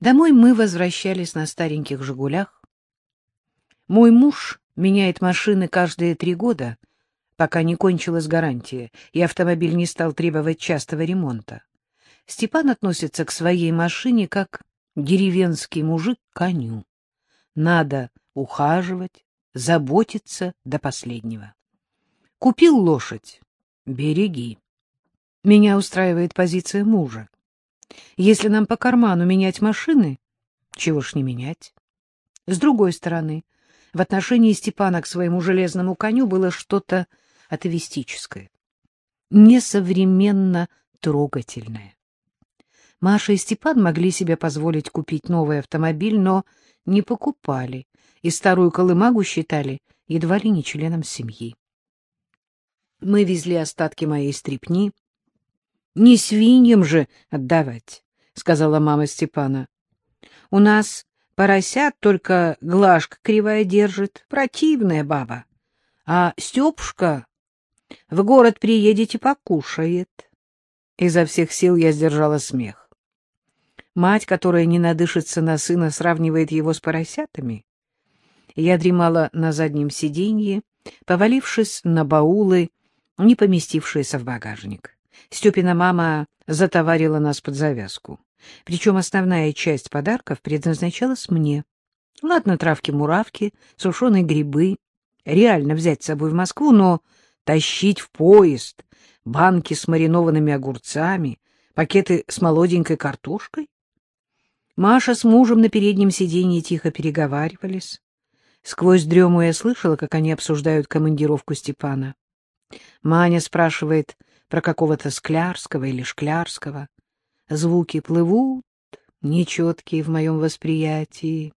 Домой мы возвращались на стареньких «Жигулях». Мой муж меняет машины каждые три года, пока не кончилась гарантия, и автомобиль не стал требовать частого ремонта. Степан относится к своей машине как деревенский мужик к коню. Надо ухаживать, заботиться до последнего. Купил лошадь — береги. Меня устраивает позиция мужа. Если нам по карману менять машины, чего ж не менять? С другой стороны, в отношении Степана к своему железному коню было что-то атовистическое, несовременно трогательное. Маша и Степан могли себе позволить купить новый автомобиль, но не покупали, и старую колымагу считали едва ли не членом семьи. Мы везли остатки моей стрипни. — Не свиньям же отдавать, — сказала мама Степана. — У нас поросят только глажка кривая держит, противная баба. А Степушка в город приедете покушает. Изо всех сил я сдержала смех. Мать, которая не надышится на сына, сравнивает его с поросятами. Я дремала на заднем сиденье, повалившись на баулы, не поместившиеся в багажник. Степина мама затоварила нас под завязку. Причем основная часть подарков предназначалась мне. Ладно, травки-муравки, сушеные грибы. Реально взять с собой в Москву, но тащить в поезд банки с маринованными огурцами, пакеты с молоденькой картошкой? Маша с мужем на переднем сиденье тихо переговаривались. Сквозь дрему я слышала, как они обсуждают командировку Степана. Маня спрашивает про какого-то Склярского или Шклярского. Звуки плывут, нечеткие в моем восприятии.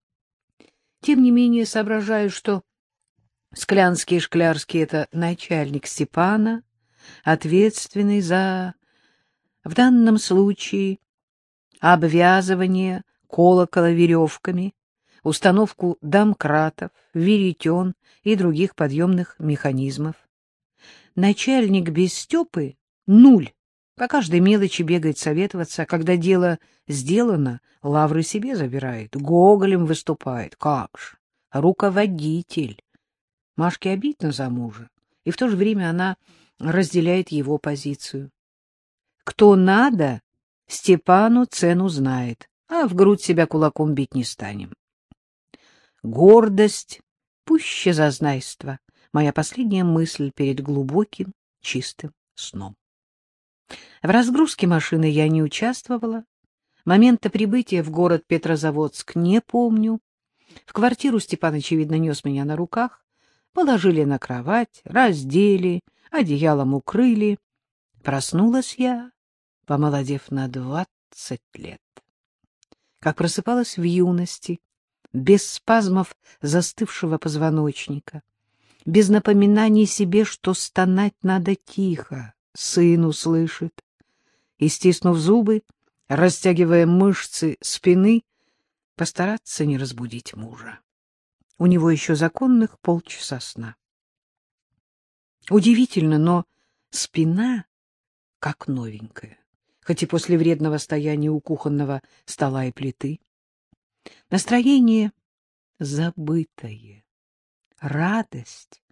Тем не менее соображаю, что Склянский и Шклярский — это начальник Степана, ответственный за, в данном случае, обвязывание колокола веревками, установку домкратов, веретен и других подъемных механизмов. Начальник без Степы — нуль. По каждой мелочи бегает советоваться, а когда дело сделано, лавры себе забирает, гоголем выступает. Как ж, руководитель. Машке обидно за мужа, и в то же время она разделяет его позицию. Кто надо, Степану цену знает, а в грудь себя кулаком бить не станем. Гордость пуще зазнайства — моя последняя мысль перед глубоким, чистым сном. В разгрузке машины я не участвовала. Момента прибытия в город Петрозаводск не помню. В квартиру Степан, очевидно, нес меня на руках. Положили на кровать, раздели, одеялом укрыли. Проснулась я помолодев на двадцать лет. Как просыпалась в юности, без спазмов застывшего позвоночника, без напоминаний себе, что стонать надо тихо, сын услышит, и, стиснув зубы, растягивая мышцы спины, постараться не разбудить мужа. У него еще законных полчаса сна. Удивительно, но спина как новенькая хоть и после вредного стояния у кухонного стола и плиты. Настроение забытое, радость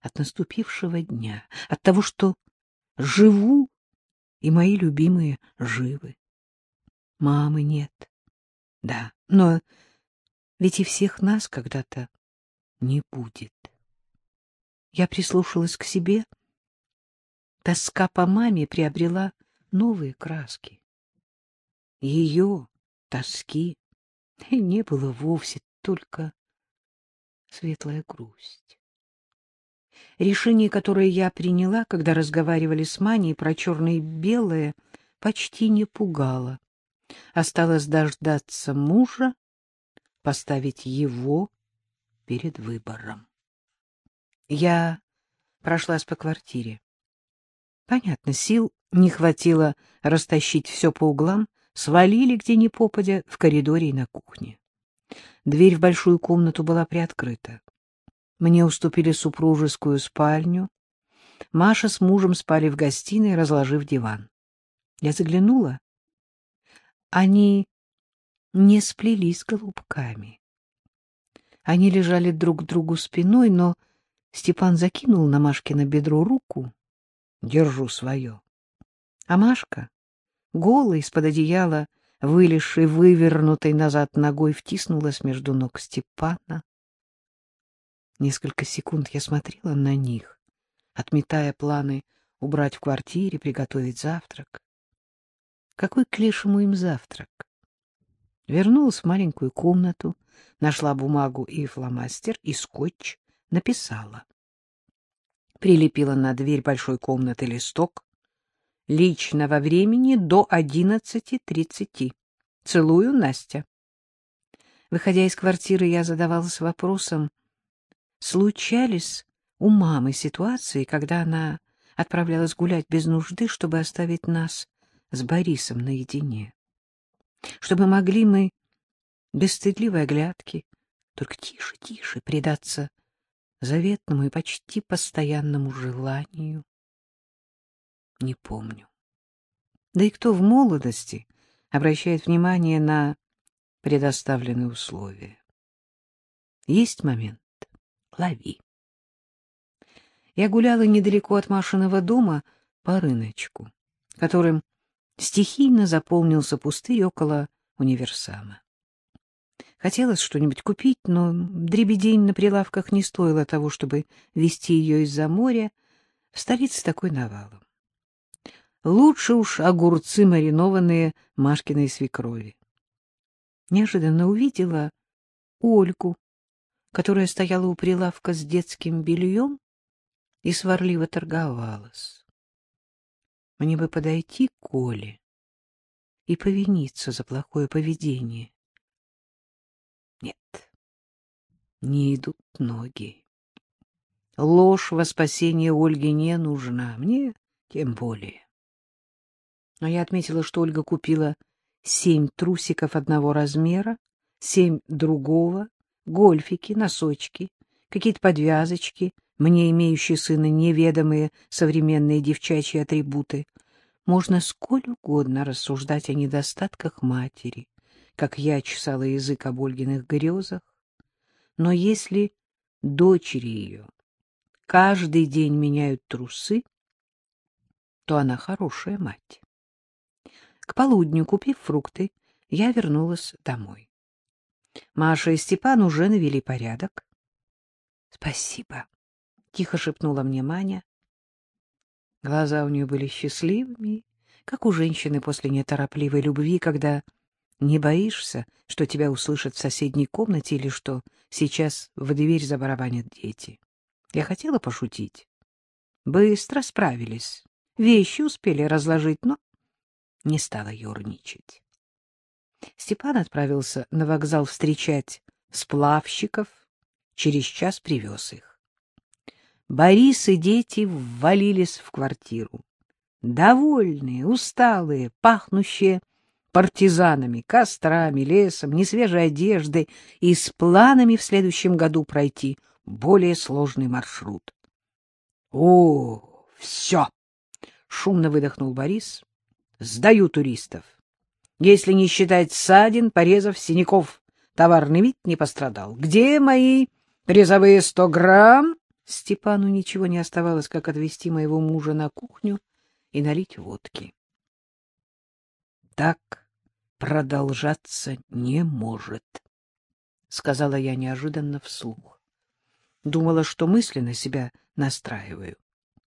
от наступившего дня, от того, что живу, и мои любимые живы. Мамы нет, да, но ведь и всех нас когда-то не будет. Я прислушалась к себе. Тоска по маме приобрела новые краски. Ее тоски не было вовсе, только светлая грусть. Решение, которое я приняла, когда разговаривали с Маней про черное и белое, почти не пугало. Осталось дождаться мужа, поставить его перед выбором. Я прошлась по квартире. Понятно, сил не хватило растащить все по углам, свалили где ни попадя в коридоре и на кухне. Дверь в большую комнату была приоткрыта. Мне уступили супружескую спальню. Маша с мужем спали в гостиной, разложив диван. Я заглянула. Они не сплелись голубками. Они лежали друг к другу спиной, но Степан закинул на Машкино бедро руку. Держу свое. А Машка, голая из-под одеяла, вылезшей, вывернутой назад ногой, втиснулась между ног Степана. Несколько секунд я смотрела на них, отметая планы убрать в квартире, приготовить завтрак. Какой к лешему им завтрак? Вернулась в маленькую комнату, нашла бумагу и фломастер, и скотч, написала. Прилепила на дверь большой комнаты листок. Личного времени до одиннадцати тридцати. Целую, Настя. Выходя из квартиры, я задавалась вопросом, случались у мамы ситуации, когда она отправлялась гулять без нужды, чтобы оставить нас с Борисом наедине чтобы могли мы без стыдливой оглядки, только тише, тише предаться заветному и почти постоянному желанию. Не помню. Да и кто в молодости обращает внимание на предоставленные условия? Есть момент — лови. Я гуляла недалеко от Машиного дома по рыночку, которым стихийно заполнился пустырь около универсама. Хотелось что-нибудь купить, но дребедень на прилавках не стоило того, чтобы везти ее из-за моря. В столице такой навалом. Лучше уж огурцы, маринованные Машкиной свекрови. Неожиданно увидела Ольку, которая стояла у прилавка с детским бельем и сварливо торговалась. Мне бы подойти к Коле и повиниться за плохое поведение. Нет, не идут ноги. Ложь во спасение Ольги не нужна, мне тем более. Но я отметила, что Ольга купила семь трусиков одного размера, семь другого, гольфики, носочки, какие-то подвязочки — мне имеющие сына неведомые современные девчачьи атрибуты, можно сколь угодно рассуждать о недостатках матери, как я чесала язык об Ольгиных грезах. Но если дочери ее каждый день меняют трусы, то она хорошая мать. К полудню, купив фрукты, я вернулась домой. Маша и Степан уже навели порядок. — Спасибо, тихо шепнула мне Маня. Глаза у нее были счастливыми, как у женщины после неторопливой любви, когда не боишься, что тебя услышат в соседней комнате или что сейчас в дверь забарабанят дети. Я хотела пошутить. Быстро справились. Вещи успели разложить, но не стала ерничать. Степан отправился на вокзал встречать сплавщиков, через час привез их. Борис и дети ввалились в квартиру. Довольные, усталые, пахнущие партизанами, кострами, лесом, несвежей одеждой и с планами в следующем году пройти более сложный маршрут. — О, все! — шумно выдохнул Борис. — Сдаю туристов. Если не считать ссадин, порезов, синяков, товарный вид не пострадал. Где мои призовые сто грамм? Степану ничего не оставалось, как отвезти моего мужа на кухню и налить водки. Так продолжаться не может, — сказала я неожиданно вслух. Думала, что мысленно себя настраиваю.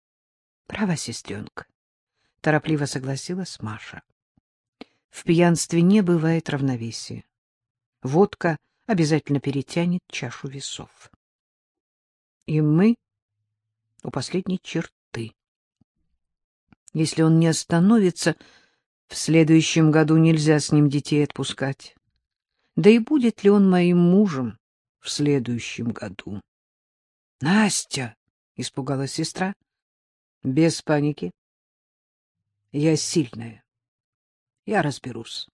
— Права, сестренка, — торопливо согласилась Маша. В пьянстве не бывает равновесия. Водка обязательно перетянет чашу весов и мы у последней черты. Если он не остановится, в следующем году нельзя с ним детей отпускать. Да и будет ли он моим мужем в следующем году? — Настя! — испугалась сестра. — Без паники. Я сильная. Я разберусь.